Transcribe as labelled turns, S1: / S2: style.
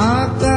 S1: I